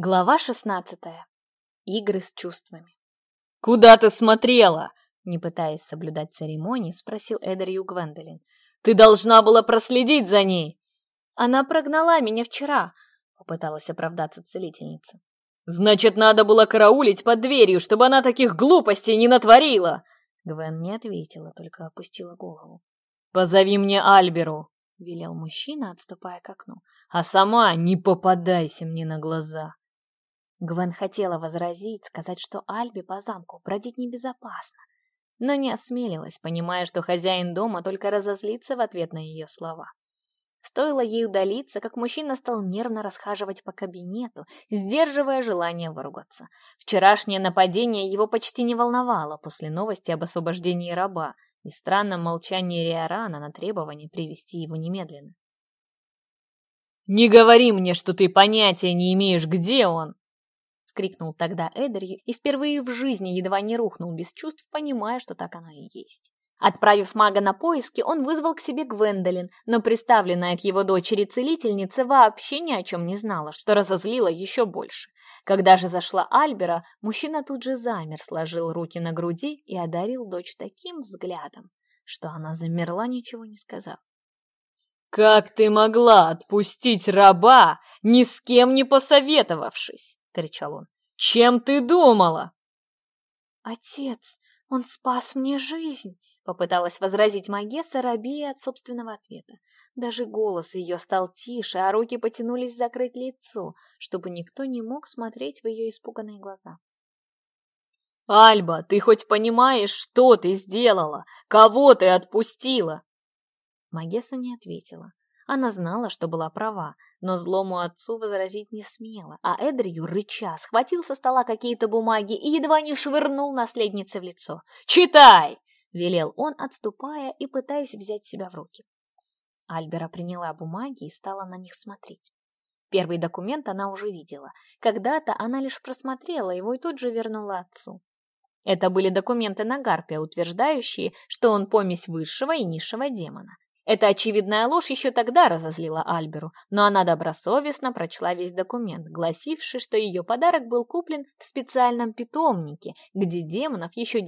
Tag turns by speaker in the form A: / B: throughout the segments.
A: Глава шестнадцатая. Игры с чувствами.
B: «Куда ты смотрела?» Не пытаясь соблюдать церемонии, спросил Эдерью Гвендолин. «Ты должна была проследить за ней!»
A: «Она прогнала меня вчера», — попыталась оправдаться целительница.
B: «Значит, надо было караулить под дверью, чтобы она таких глупостей не натворила!»
A: Гвен не ответила, только опустила голову.
B: «Позови мне Альберу!» — велел мужчина, отступая
A: Гвен хотела возразить, сказать, что Альби по замку бродить небезопасно, но не осмелилась, понимая, что хозяин дома только разозлится в ответ на ее слова. Стоило ей удалиться, как мужчина стал нервно расхаживать по кабинету, сдерживая желание выругаться. Вчерашнее нападение его почти не волновало после новости об освобождении раба и странном молчании Риорана на требование привести его немедленно.
B: «Не говори мне, что ты понятия не имеешь, где он!»
A: крикнул тогда Эдри и впервые в жизни едва не рухнул без чувств, понимая, что так оно и есть. Отправив мага на поиски, он вызвал к себе Гвендолин, но приставленная к его дочери целительница вообще ни о чем не знала, что разозлило еще больше. Когда же зашла Альбера, мужчина тут же замер, сложил руки на груди и одарил дочь таким взглядом, что она замерла, ничего не сказав.
B: «Как ты могла отпустить раба, ни с кем не посоветовавшись?» кричал он. «Чем ты думала?»
A: «Отец, он спас мне жизнь!» Попыталась возразить Магесса, рабея от собственного ответа. Даже голос ее стал тише, а руки потянулись закрыть лицо, чтобы никто не мог смотреть в ее испуганные глаза.
B: «Альба, ты хоть понимаешь, что ты сделала? Кого ты отпустила?»
A: Магесса не ответила. Она знала, что была права, но злому отцу возразить не смела, а Эдрию, рыча, схватил со стола какие-то бумаги и едва не швырнул наследнице в лицо.
B: «Читай!» — велел он, отступая и пытаясь взять себя в руки.
A: Альбера приняла бумаги и стала на них смотреть. Первый документ она уже видела. Когда-то она лишь просмотрела его и тут же вернула отцу. Это были документы на Гарпия, утверждающие, что он помесь высшего и низшего демона. Эта очевидная ложь еще тогда разозлила Альберу, но она добросовестно прочла весь документ, гласивший, что ее подарок был куплен в специальном питомнике, где демонов еще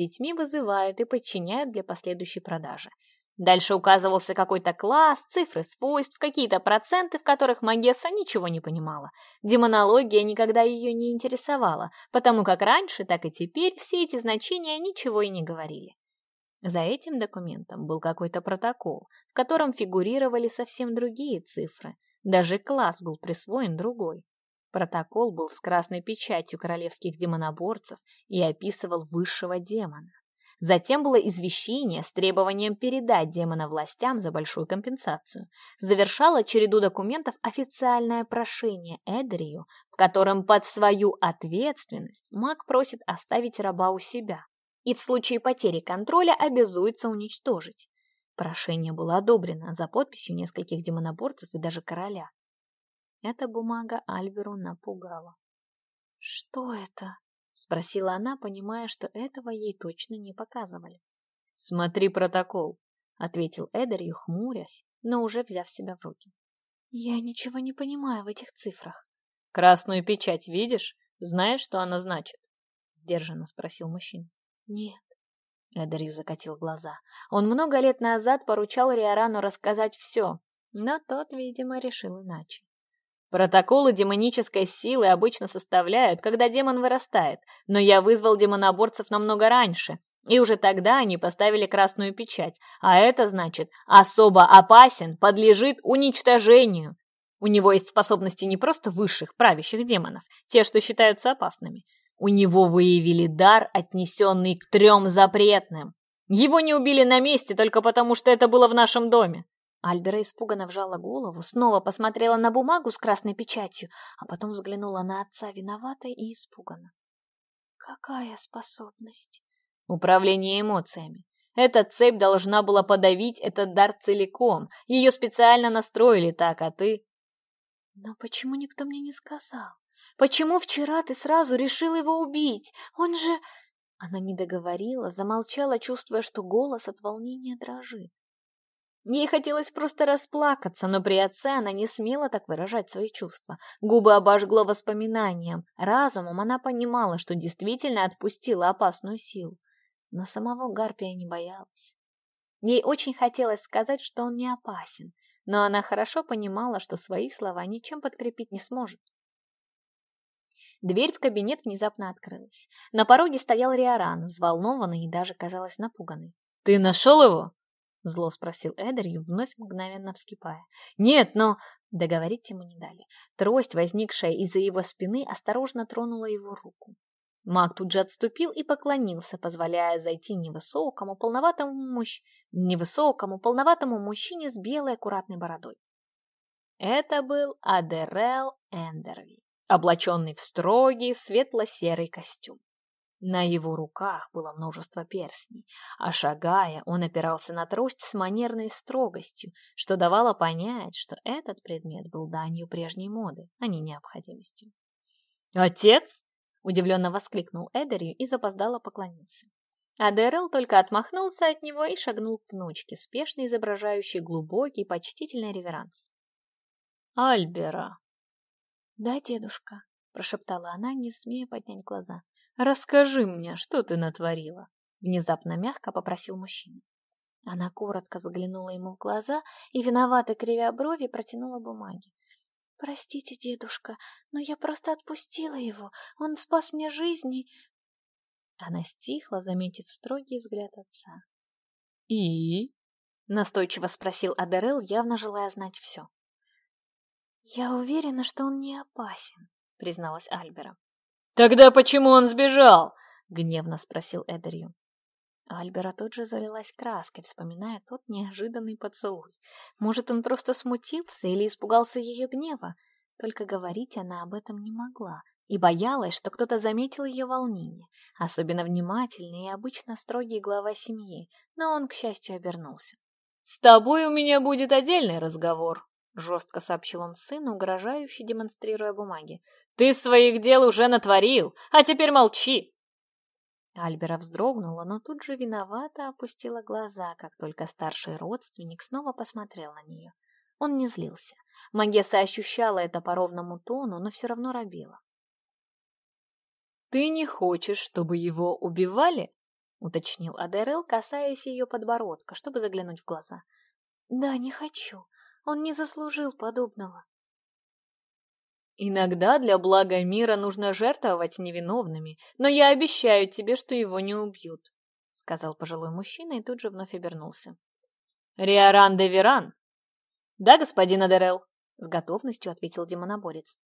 A: За этим документом был какой-то протокол, в котором фигурировали совсем другие цифры. Даже класс был присвоен другой. Протокол был с красной печатью королевских демоноборцев и описывал высшего демона. Затем было извещение с требованием передать демона властям за большую компенсацию. Завершало череду документов официальное прошение Эдрию, в котором под свою ответственность маг просит оставить раба у себя, и в случае потери контроля обязуется уничтожить. Прошение было одобрено за подписью нескольких демоноборцев и даже короля. Эта бумага Альберу напугала. «Что это?» — спросила она, понимая, что этого ей точно не показывали.
B: «Смотри протокол», — ответил
A: Эдерью, хмурясь, но уже взяв себя в руки. «Я ничего не понимаю в этих цифрах».
B: «Красную печать видишь? Знаешь, что она значит?» — сдержанно спросил мужчина.
A: «Нет». Эдерью закатил глаза. Он много лет назад поручал Риорану рассказать все, но тот, видимо, решил иначе. Протоколы демонической силы обычно составляют, когда демон вырастает, но я вызвал демоноборцев намного раньше, и уже тогда они поставили красную печать, а это значит «особо опасен, подлежит уничтожению». У него есть способности не просто высших, правящих демонов, те, что считаются опасными, у него выявили дар, отнесенный к трем запретным. Его не убили на месте только потому, что это было в нашем доме. Альбера испуганно вжала голову, снова посмотрела на бумагу с красной печатью, а потом взглянула на отца виновато и испуганно. Какая способность? Управление эмоциями. Эта цепь должна была подавить этот дар целиком. Ее специально настроили так, а ты... Но почему никто мне не сказал? Почему вчера ты сразу решил его убить? Он же...» Она не договорила, замолчала, чувствуя, что голос от волнения дрожит. Ей хотелось просто расплакаться, но при отце она не смела так выражать свои чувства. Губы обожгло воспоминанием. Разумом она понимала, что действительно отпустила опасную силу. Но самого Гарпия не боялась. Ей очень хотелось сказать, что он не опасен, но она хорошо понимала, что свои слова ничем подкрепить не сможет. Дверь в кабинет внезапно открылась. На пороге стоял Риоран, взволнованный и даже, казалось, напуганный.
B: «Ты нашел его?»
A: Зло спросил Эдерью, вновь мгновенно вскипая. «Нет, но...» Договорить ему не дали. Трость, возникшая из-за его спины, осторожно тронула его руку. Маг тут же отступил и поклонился, позволяя зайти невысокому, полноватому, мужч... невысокому, полноватому мужчине с облаченный в строгий светло-серый костюм. На его руках было множество перстней, а шагая, он опирался на трость с манерной строгостью, что давало понять, что этот предмет был данью прежней моды, а не необходимостью.
B: «Отец!» — удивленно воскликнул Эдерью и запоздало поклонился.
A: А Дэрил только отмахнулся от него и шагнул к внучке, спешно изображающей глубокий, почтительный реверанс.
B: «Альбера!»
A: «Да, — дедушка, прошептала она, не смея поднять глаза.
B: «Расскажи мне, что ты натворила?»
A: Внезапно мягко попросил мужчина. Она коротко заглянула ему в глаза и, виновато кривя брови, протянула бумаги. «Простите, дедушка, но я просто отпустила его. Он спас мне жизнь и...» Она стихла, заметив строгий взгляд отца.
B: «И?»
A: — настойчиво спросил Адерел, явно желая знать все. Я уверена, что он не опасен, призналась Альбера.
B: Тогда почему он сбежал? гневно спросил Эдерью.
A: Альбера тут же залилась краской, вспоминая тот неожиданный поцелуй. Может, он просто смутился или испугался ее гнева? Только говорить она об этом не могла и боялась, что кто-то заметил ее волнение, особенно внимательный и обычно строгий глава семьи, но он, к счастью, обернулся.
B: «С тобой у меня будет отдельный разговор», жестко сообщил он сыну, угрожающе демонстрируя бумаги. Ты своих дел уже натворил, а теперь молчи!»
A: Альбера вздрогнула, но тут же виновато опустила глаза, как только старший родственник снова посмотрел на нее. Он не злился. Магесса ощущала это по ровному тону, но все равно робила.
B: «Ты не хочешь, чтобы его убивали?» — уточнил Адерел, касаясь ее подбородка, чтобы заглянуть в глаза.
A: «Да, не хочу. Он не заслужил подобного.
B: Иногда для блага мира нужно жертвовать невиновными, но я обещаю тебе, что его не убьют, сказал пожилой мужчина и тут же вновь обернулся. Риоран де Веран. Да, господин Адерел, с готовностью ответил демоноборец.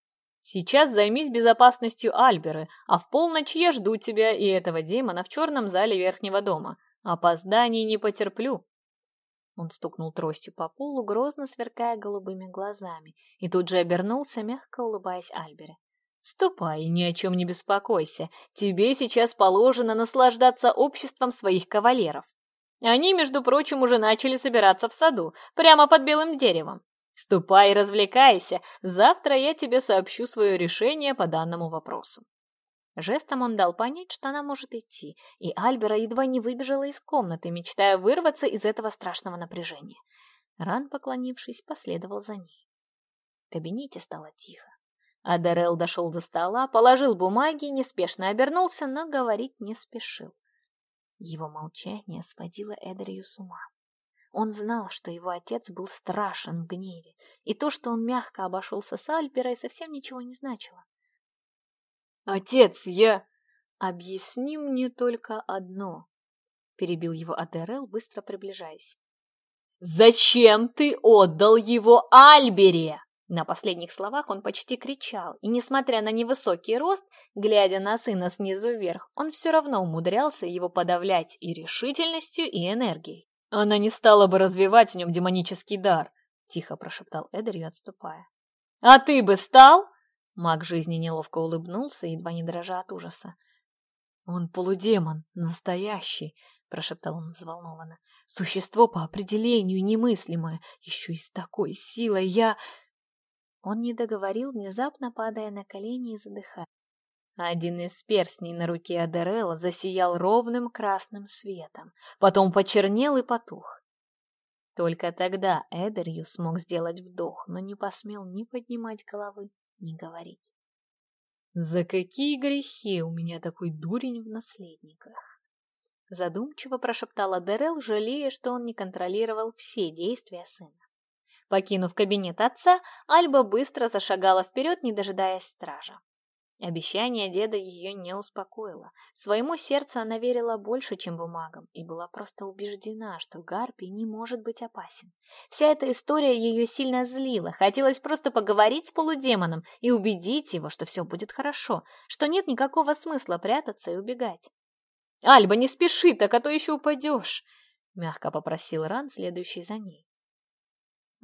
B: Сейчас займись безопасностью Альберы, а в полночь я жду тебя и этого демона в черном зале верхнего дома. Опозданий не потерплю.
A: Он стукнул тростью по полу, грозно сверкая голубыми глазами, и тут же обернулся, мягко улыбаясь Альбере.
B: «Ступай ни о чем не беспокойся. Тебе сейчас положено наслаждаться обществом своих кавалеров. Они, между прочим, уже начали собираться в саду, прямо под белым деревом. Ступай развлекайся. Завтра я тебе сообщу свое решение по данному вопросу».
A: Жестом он дал понять, что она может идти, и Альбера едва не выбежала из комнаты, мечтая вырваться из этого страшного напряжения. Ран, поклонившись, последовал за ней. В кабинете стало тихо. Адарел дошел до стола, положил бумаги, неспешно обернулся, но говорить не спешил. Его молчание сводило Эдрию с ума. Он знал, что его отец был страшен в гневе, и то, что он мягко обошелся с Альберой, совсем ничего не значило.
B: «Отец, я...» «Объясни мне только одно», — перебил его Адерел, быстро приближаясь. «Зачем ты отдал его Альбере?» На последних словах он почти кричал, и, несмотря на невысокий рост, глядя на сына снизу вверх, он все равно умудрялся его подавлять и решительностью, и энергией. «Она не стала бы развивать в нем демонический дар», — тихо прошептал Эдерью, отступая. «А ты бы стал?» Маг жизни неловко улыбнулся, едва не дрожа от ужаса. «Он полудемон, настоящий», — прошептал он взволнованно. «Существо по определению немыслимое, еще и с такой силой я...»
A: Он не договорил, внезапно падая на колени и задыхая.
B: Один из перстней на руке Адерелла засиял ровным красным светом, потом почернел и потух.
A: Только тогда Эдерью смог сделать вдох, но не посмел ни поднимать головы, не говорить.
B: «За какие грехи у меня такой дурень в наследниках?»
A: Задумчиво прошептала Дерел, жалея, что он не контролировал все действия сына. Покинув кабинет отца, Альба быстро зашагала вперед, не дожидаясь стража. Обещание деда ее не успокоило. Своему сердцу она верила больше, чем бумагам, и была просто убеждена, что Гарпий не может быть опасен. Вся эта история ее сильно злила. Хотелось просто поговорить с полудемоном и убедить его, что все будет хорошо, что нет никакого смысла прятаться и убегать. «Альба, не спеши так, а то еще упадешь!» — мягко попросил Ран, следующий за ней.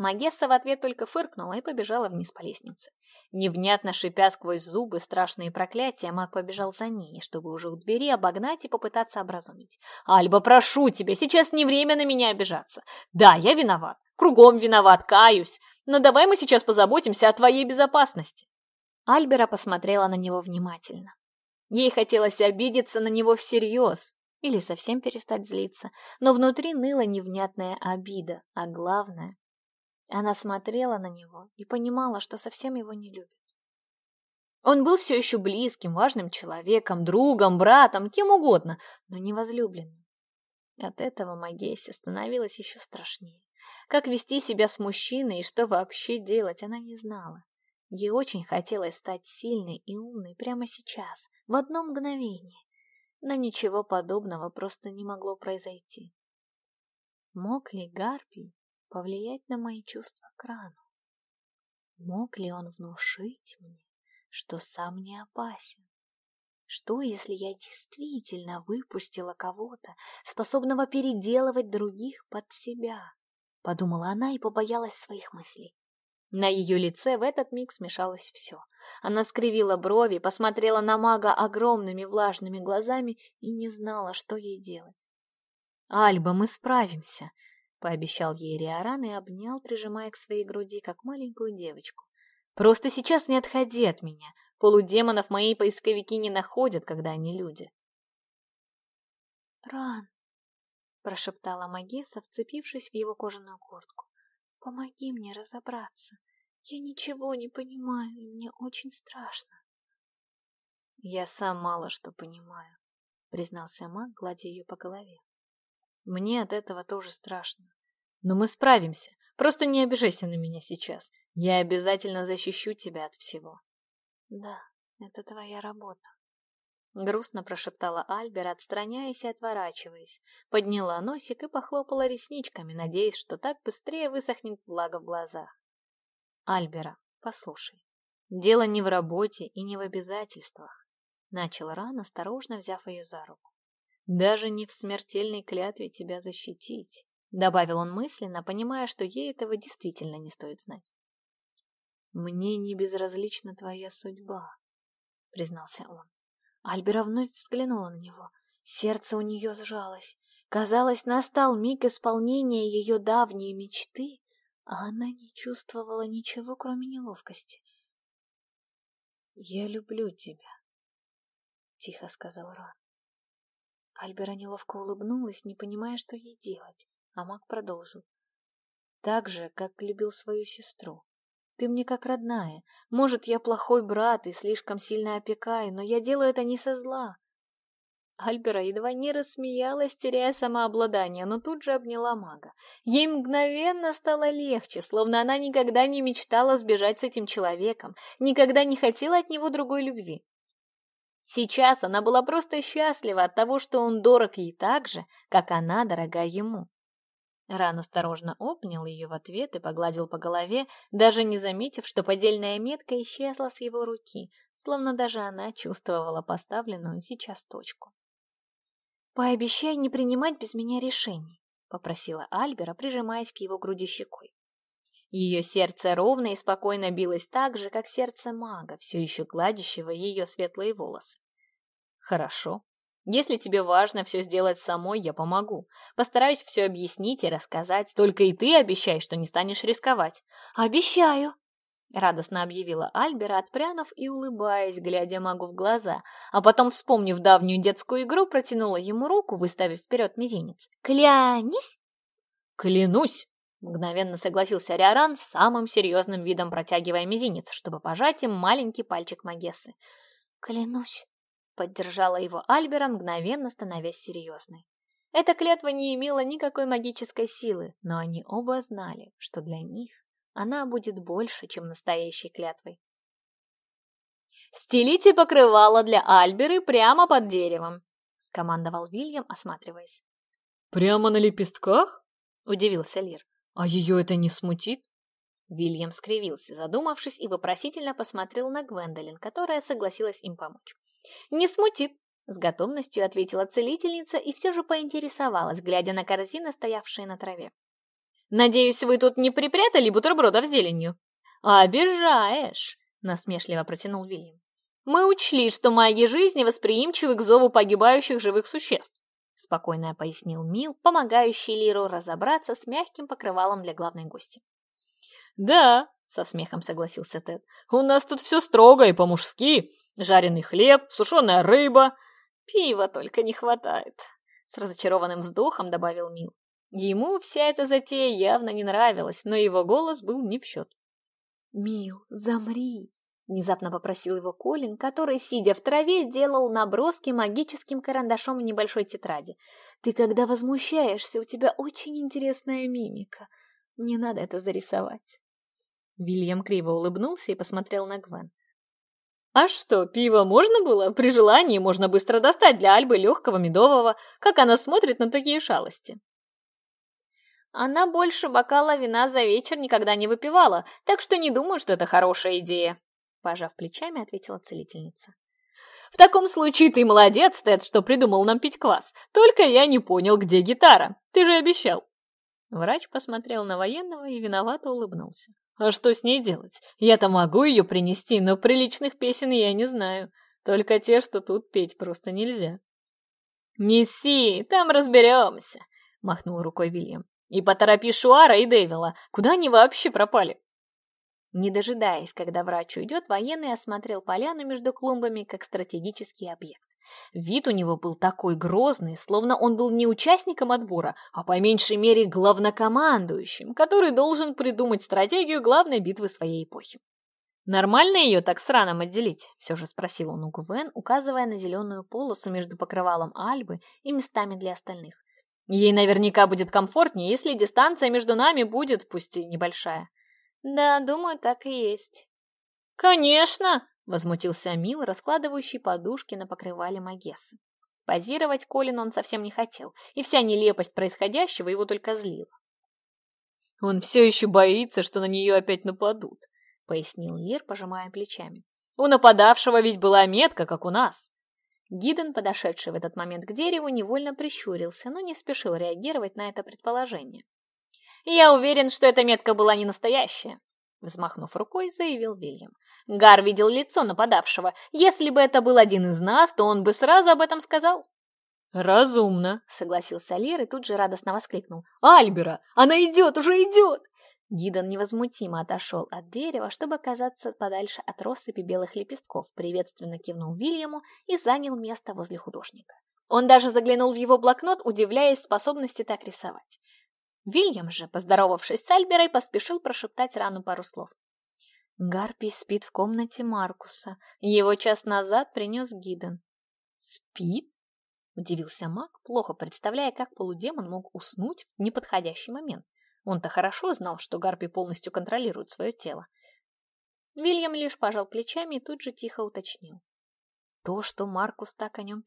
A: Магесса в ответ только фыркнула и побежала вниз по лестнице. Невнятно шипя сквозь зубы страшные проклятия, маг побежал за ней, чтобы уже у двери обогнать и попытаться образумить. «Альба, прошу тебя, сейчас не время на меня обижаться. Да, я виноват, кругом виноват, каюсь, но давай мы сейчас позаботимся о твоей безопасности». Альбера посмотрела на него внимательно. Ей хотелось обидеться на него всерьез или совсем перестать злиться, но внутри ныла невнятная обида, а главное Она смотрела на него и понимала, что совсем его не любит. Он был все еще близким, важным человеком, другом, братом, кем угодно, но не возлюбленным. От этого Магесси становилась еще страшнее. Как вести себя с мужчиной и что вообще делать, она не знала. Ей очень хотелось стать сильной и умной прямо сейчас, в одно мгновение. Но ничего подобного просто не могло произойти. Мог ли Гарпий повлиять на мои чувства к рану? Мог ли он внушить мне, что сам не опасен? Что, если я действительно выпустила кого-то, способного переделывать других под себя? Подумала она и побоялась своих мыслей. На ее лице в этот миг смешалось все. Она скривила брови, посмотрела на мага огромными влажными глазами и не знала, что ей делать. «Альба, мы справимся!» пообещал ей Риоран и обнял, прижимая к своей груди, как маленькую девочку. «Просто сейчас не отходи от меня. Полудемонов мои поисковики не находят, когда они люди».
C: «Ран!» — прошептала Магеса, вцепившись в его кожаную куртку. «Помоги мне разобраться. Я ничего не понимаю, и мне очень страшно».
A: «Я сам мало что понимаю», — признался маг, гладя ее по голове. Мне от этого тоже страшно. Но мы справимся. Просто не обижайся на меня сейчас. Я обязательно защищу тебя от всего.
C: Да, это твоя работа.
A: Грустно прошептала Альбер, отстраняясь и отворачиваясь. Подняла носик и похлопала ресничками, надеясь, что так быстрее высохнет влага в глазах. Альбера, послушай. Дело не в работе Добавил он мысленно, понимая, что ей этого действительно не стоит знать. «Мне не безразлична твоя судьба», — признался он. Альбера вновь взглянула на него. Сердце у нее сжалось. Казалось, настал миг исполнения ее давней мечты, а она не чувствовала ничего, кроме неловкости. «Я люблю тебя», — тихо сказал Ран. Альбера неловко улыбнулась, не понимая, что ей делать. А маг продолжил. Так же, как любил свою сестру. Ты мне как родная. Может, я плохой брат и слишком сильно опекаю, но я делаю это не со зла. Альбера едва не рассмеялась, теряя самообладание, но тут же обняла мага. Ей мгновенно стало легче, словно она никогда не мечтала сбежать с этим человеком, никогда не хотела от него другой любви. Сейчас она была просто счастлива от того, что он дорог ей так же, как она дорога ему. Ран осторожно обнял ее в ответ и погладил по голове, даже не заметив, что поддельная метка исчезла с его руки, словно даже она чувствовала поставленную сейчас точку. «Пообещай не принимать без меня решений», — попросила Альбера, прижимаясь к его груди щекой. Ее сердце ровно и спокойно билось так Если тебе важно все сделать самой, я помогу. Постараюсь все объяснить и рассказать. Только и ты обещай, что не станешь рисковать.
C: Обещаю!»
A: Радостно объявила Альбера, отпрянув и улыбаясь, глядя магу в глаза, а потом, вспомнив давнюю детскую игру, протянула ему руку, выставив вперед мизинец. «Клянись!»
B: «Клянусь!»
A: Мгновенно согласился Риоран с самым серьезным видом, протягивая мизинец, чтобы пожать им маленький пальчик Магессы.
C: «Клянусь!»
A: Поддержала его Альбера, мгновенно становясь серьезной. Эта клятва не имела никакой магической силы, но они оба знали, что для них она будет больше, чем настоящей клятвой. «Стелите покрывало для Альберы прямо под деревом», — скомандовал Вильям, осматриваясь.
B: «Прямо на лепестках?»
A: — удивился Лир.
B: «А ее это не смутит?»
A: Вильям скривился, задумавшись, и вопросительно посмотрел на Гвендолин, которая согласилась им помочь. «Не смутит!» — с готовностью ответила целительница и все же поинтересовалась, глядя на корзины, стоявшие на траве. «Надеюсь, вы тут не припрятали бутербродов зеленью?» «Обижаешь!» — насмешливо протянул Вильям. «Мы учли, что маги жизни восприимчивы к зову погибающих живых существ. — спокойно пояснил Мил, помогающий Лиру разобраться с мягким покрывалом для главной гости.
B: «Да», — со смехом согласился Тед. «У нас тут все строго и по-мужски. Жареный хлеб, сушеная рыба».
A: «Пива только не хватает», — с разочарованным вздохом добавил Мил. Ему вся эта затея явно не нравилась, но его голос был не в счет.
C: «Мил, замри!»
A: — внезапно попросил его Колин, который, сидя в траве, делал наброски магическим карандашом в небольшой тетради.
C: «Ты когда возмущаешься, у тебя очень интересная мимика. Мне надо это зарисовать».
A: Вильям криво улыбнулся и посмотрел на Гвен.
B: «А что, пиво можно было? При желании можно быстро достать для Альбы легкого медового. Как она смотрит на такие шалости?»
A: «Она больше бокала вина за вечер никогда не выпивала, так что не думаю, что это хорошая идея», — пожав плечами, ответила целительница.
B: «В таком случае ты молодец, Тед, что придумал нам пить квас. Только я не понял, где гитара. Ты же обещал».
A: Врач посмотрел на военного и виновато улыбнулся.
B: А что с ней делать? Я-то могу ее принести, но приличных песен я не знаю. Только те, что тут петь просто нельзя.
A: «Неси, там разберемся», — махнул рукой Вильям. «И поторопи Шуара и Дэвила. Куда они вообще пропали?» Не дожидаясь, когда врач уйдет, военный осмотрел поляну между клумбами как стратегический объект. Вид у него был такой грозный, словно он был не участником отбора, а по меньшей мере главнокомандующим, который должен придумать стратегию главной битвы своей эпохи. «Нормально ее так с отделить?» – все же спросил он у Гвен, указывая на зеленую полосу между покрывалом Альбы и местами для остальных. «Ей наверняка будет комфортнее, если дистанция между нами будет, пусть и небольшая».
C: «Да, думаю, так и есть».
A: «Конечно!» Возмутился Мил, раскладывающий подушки на покрывале Магессы. Позировать Колин он совсем не хотел, и вся нелепость происходящего его только злила.
B: «Он все еще боится, что на нее опять нападут», —
A: пояснил Лир, пожимая плечами.
B: «У нападавшего ведь была метка, как у нас».
A: Гиден, подошедший в этот момент к дереву, невольно прищурился, но не спешил реагировать на это предположение. «Я уверен, что эта метка была не настоящая», Взмахнув рукой, заявил Вильям. Гар видел лицо нападавшего. Если бы это был один из нас, то он бы сразу об этом сказал.
B: «Разумно», —
A: согласился Лир и тут же радостно воскликнул.
B: «Альбера! Она идет, уже идет!»
A: Гидон невозмутимо отошел от дерева, чтобы оказаться подальше от россыпи белых лепестков, приветственно кивнул Вильяму и занял место возле художника. Он даже заглянул в его блокнот, удивляясь способности так рисовать. Вильям же, поздоровавшись с Альберой, поспешил прошептать рану пару слов. Гарпий спит в комнате Маркуса. Его час назад принес Гиден.
B: «Спит?» — удивился маг, плохо представляя, как полудемон мог уснуть в неподходящий момент. Он-то хорошо знал, что Гарпий полностью контролирует свое тело.
A: Вильям лишь пожал плечами и тут же тихо уточнил. То, что Маркус так о нем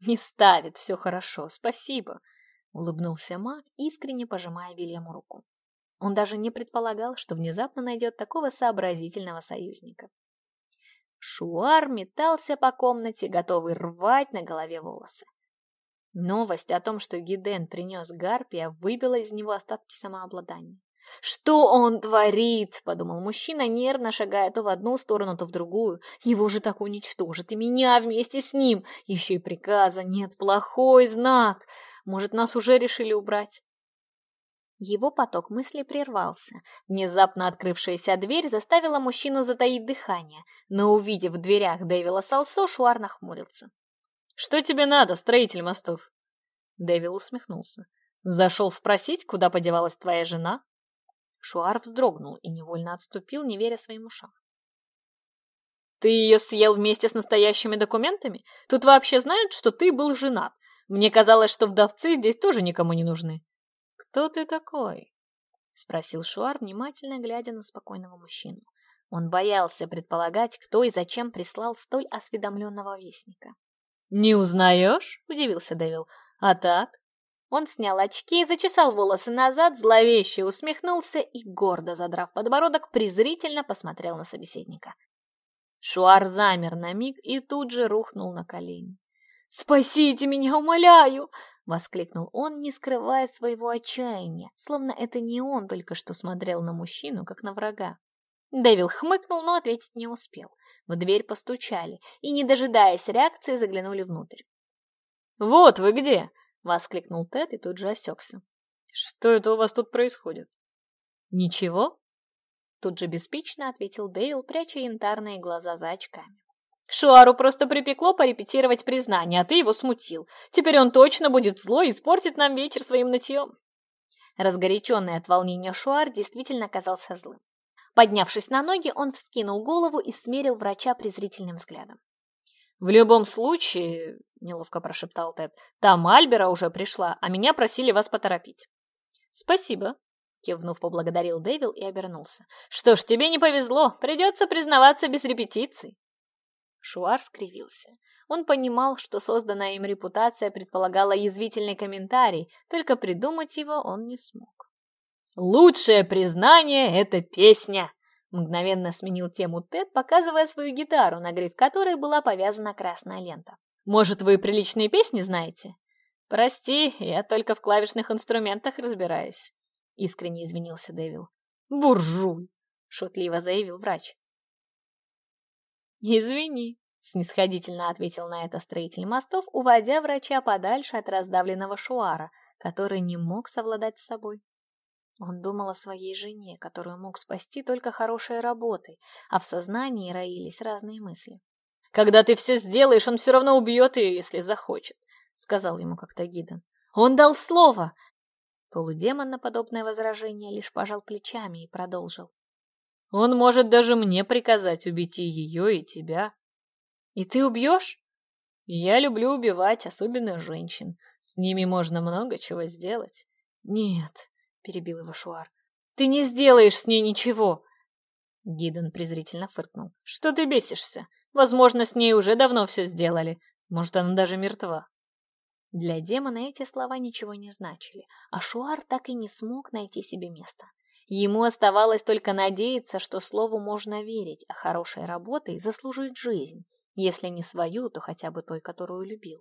B: «Не ставит,
A: все хорошо, спасибо», — улыбнулся Мак, искренне пожимая Вильяму руку. Он даже не предполагал, что внезапно найдет такого сообразительного союзника. Шуар метался по комнате, готовый рвать на голове волосы. Новость о том, что Гиден принес Гарпия, выбила из него остатки самообладания. «Что он творит?» — подумал мужчина, нервно шагая то в одну сторону, то в другую. «Его же так уничтожат, и меня вместе с ним! Еще и приказа нет, плохой знак! Может, нас уже решили убрать?» Его поток мыслей прервался. Внезапно открывшаяся дверь заставила мужчину затаить дыхание, но, увидев в дверях Дэвила Салсо, Шуар нахмурился.
B: «Что тебе надо, строитель мостов?»
A: Дэвил усмехнулся. «Зашел спросить, куда подевалась твоя жена?» Шуар вздрогнул и невольно отступил, не веря своим ушам. «Ты ее съел вместе с настоящими документами? Тут вообще знают, что ты был женат. Мне казалось, что вдовцы здесь тоже никому не нужны». «Кто ты такой?» — спросил Шуар, внимательно глядя на спокойного мужчину. Он боялся предполагать, кто и зачем прислал столь осведомленного вестника. «Не узнаешь?» — удивился Дэвил. «А так?» Он снял очки, зачесал волосы назад, зловеще усмехнулся и, гордо задрав подбородок, презрительно посмотрел на собеседника. Шуар замер на миг и тут же рухнул на колени. «Спасите меня, умоляю!» — воскликнул он, не скрывая своего отчаяния, словно это Воскликнул Тед и тут же осекся. «Что это у вас тут происходит?» «Ничего», — тут же беспечно ответил Дейл, пряча янтарные глаза за очками. «Шуару просто припекло порепетировать признание, а ты его смутил. Теперь он точно будет злой и испортит нам вечер своим нытьем». Разгоряченный от волнения Шуар действительно оказался злым. Поднявшись на ноги, он вскинул голову и смерил врача презрительным взглядом. «В любом случае», — неловко прошептал Тед, — «там Альбера уже пришла, а меня просили вас поторопить». «Спасибо», — кивнув, поблагодарил Дэвил и обернулся. «Что ж, тебе не повезло, придется признаваться без репетиций». Шуар скривился. Он понимал, что созданная им репутация предполагала язвительный комментарий, только придумать его он не смог. «Лучшее признание — это песня!» Мгновенно сменил тему Тед, показывая свою гитару, на нагрев которой была повязана красная лента. «Может, вы приличные песни знаете?» «Прости, я только в клавишных инструментах разбираюсь», — искренне извинился Дэвил. «Буржуй!» — шутливо заявил врач. «Извини», — снисходительно ответил на это строитель мостов, уводя врача подальше от раздавленного шуара, который не мог совладать с собой. Он думал о своей жене, которую мог спасти только хорошей работой, а в сознании роились разные мысли. «Когда ты все сделаешь, он все равно убьет ее, если захочет», — сказал ему как-то Гидон. «Он дал слово!» Полудемон на подобное возражение лишь пожал плечами и продолжил. «Он может даже мне приказать убить и ее, и тебя». «И ты убьешь?» «Я люблю убивать, особенно женщин. С ними можно много чего сделать». «Нет», перебил его Шуар. «Ты не сделаешь с ней ничего!» Гиден презрительно фыркнул. «Что ты бесишься? Возможно, с ней уже давно все сделали. Может, она даже мертва». Для демона эти слова ничего не значили, а Шуар так и не смог найти себе места. Ему оставалось только надеяться, что слову можно верить, а хорошей работой заслужить жизнь, если не свою, то хотя бы той, которую любил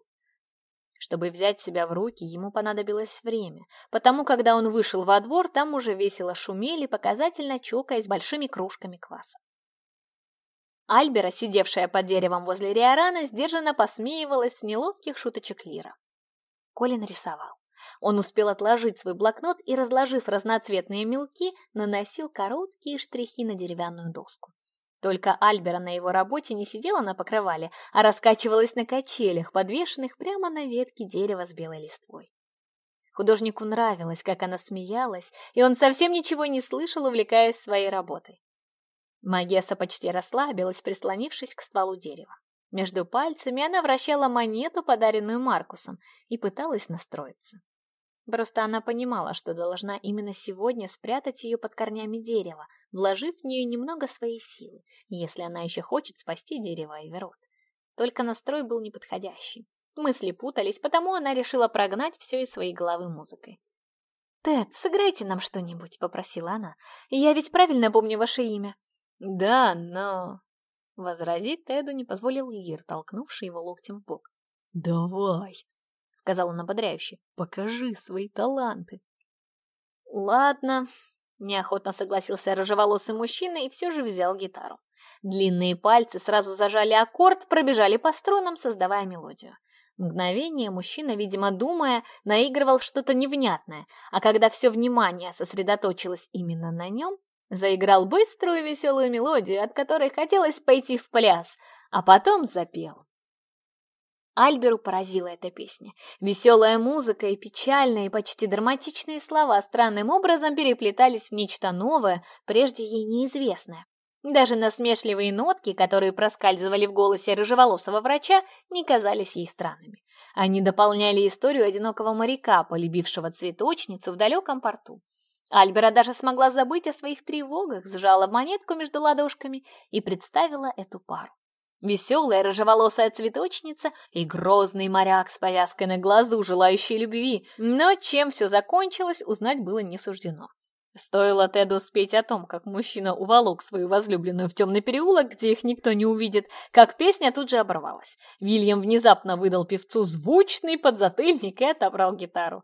A: чтобы взять себя в руки, ему понадобилось время, потому когда он вышел во двор, там уже весело шумели, показательно чокаясь большими кружками кваса. Альбера, сидевшая под деревом возле Риорана, сдержанно посмеивалась с неловких шуточек Лира. Колин рисовал. Он успел отложить свой блокнот и, разложив разноцветные мелки, наносил короткие штрихи на деревянную доску. Только Альбера на его работе не сидела на покрывале, а раскачивалась на качелях, подвешенных прямо на ветке дерева с белой листвой. Художнику нравилось, как она смеялась, и он совсем ничего не слышал, увлекаясь своей работой. Магесса почти расслабилась, прислонившись к стволу дерева. Между пальцами она вращала монету, подаренную Маркусом, и пыталась настроиться. Просто она понимала, что должна именно сегодня спрятать ее под корнями дерева, вложив в нее немного своей силы, если она еще хочет спасти дерево Эверот. Только настрой был неподходящий. Мысли путались, потому она решила прогнать все из своей головы музыкой. «Тед, сыграйте нам что-нибудь», — попросила она. «Я ведь правильно помню ваше имя». «Да, но...» Возразить Теду не позволил Ир, толкнувший его локтем в бок. «Давай», — сказал он ободряюще, — «покажи свои таланты». «Ладно», неохотно согласился рыжеволосый мужчина и все же взял гитару. Длинные пальцы сразу зажали аккорд, пробежали по струнам, создавая мелодию. Мгновение мужчина, видимо, думая, наигрывал что-то невнятное, а когда все внимание сосредоточилось именно на нем, заиграл быструю веселую мелодию, от которой хотелось пойти в пляс, а потом запел. Альберу поразила эта песня. Веселая музыка и печальные, почти драматичные слова странным образом переплетались в нечто новое, прежде ей неизвестное. Даже насмешливые нотки, которые проскальзывали в голосе рыжеволосого врача, не казались ей странными. Они дополняли историю одинокого моряка, полюбившего цветочницу в далеком порту. Альбера даже смогла забыть о своих тревогах, сжала монетку между ладошками и представила эту пару. Веселая рыжеволосая цветочница и грозный моряк с повязкой на глазу, желающий любви. Но чем все закончилось, узнать было не суждено. Стоило Теду спеть о том, как мужчина уволок свою возлюбленную в темный переулок, где их никто не увидит, как песня тут же оборвалась. Вильям внезапно выдал певцу звучный подзатыльник и отобрал гитару.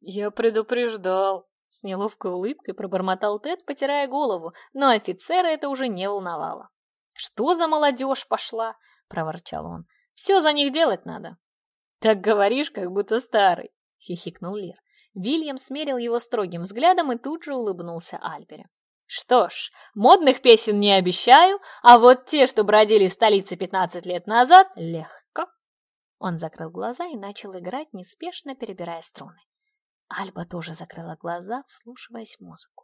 A: «Я предупреждал», — с неловкой улыбкой пробормотал Тед, потирая голову, но офицера это уже не волновало. Что за молодежь пошла? Проворчал он. Все за них делать надо. Так говоришь, как будто старый. Хихикнул Лир. Вильям смерил его строгим взглядом и тут же улыбнулся Альбере. Что ж, модных песен не обещаю, а вот те, что бродили в столице 15 лет назад, легко. Он закрыл глаза и начал играть, неспешно перебирая струны. Альба тоже закрыла глаза, вслушиваясь в музыку.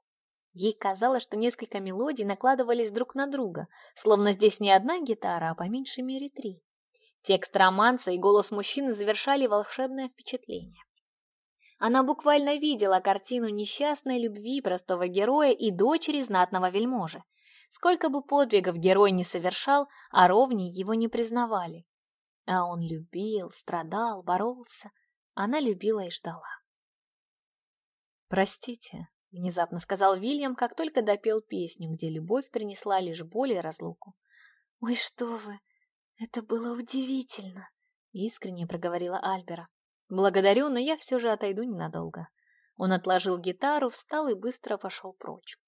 A: Ей казалось, что несколько мелодий накладывались друг на друга, словно здесь не одна гитара, а по меньшей мере три. Текст романса и голос мужчины завершали волшебное впечатление. Она буквально видела картину несчастной любви простого героя и дочери знатного вельможи. Сколько бы подвигов герой не совершал, а ровней его не признавали. А он любил, страдал, боролся. Она любила и ждала. «Простите», — Внезапно сказал Вильям, как только допел песню, где любовь принесла лишь боль и разлуку.
C: «Ой, что вы! Это было удивительно!» — искренне проговорила Альбера.
A: «Благодарю, но я все же отойду ненадолго». Он отложил гитару, встал и быстро пошел прочь.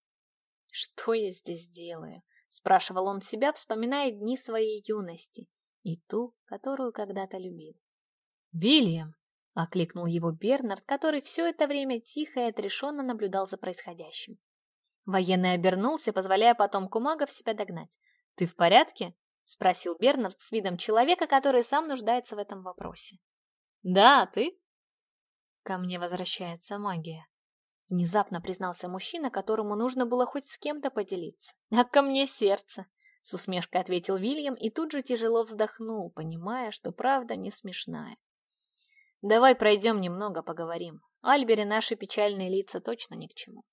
A: «Что я здесь делаю?» — спрашивал он себя, вспоминая дни своей юности и ту, которую когда-то любил. «Вильям!» Окликнул его Бернард, который все это время тихо и отрешенно наблюдал за происходящим. Военный обернулся, позволяя потом потомку в себя догнать. «Ты в порядке?» — спросил Бернард с видом человека, который сам нуждается в этом вопросе. «Да, а ты?» «Ко мне возвращается магия», — внезапно признался мужчина, которому нужно было хоть с кем-то поделиться. «А ко мне сердце!» — с усмешкой ответил Вильям и тут же тяжело вздохнул, понимая, что правда не смешная.«Давай пройдем немного, поговорим. Альбере наши печальные лица точно ни к чему».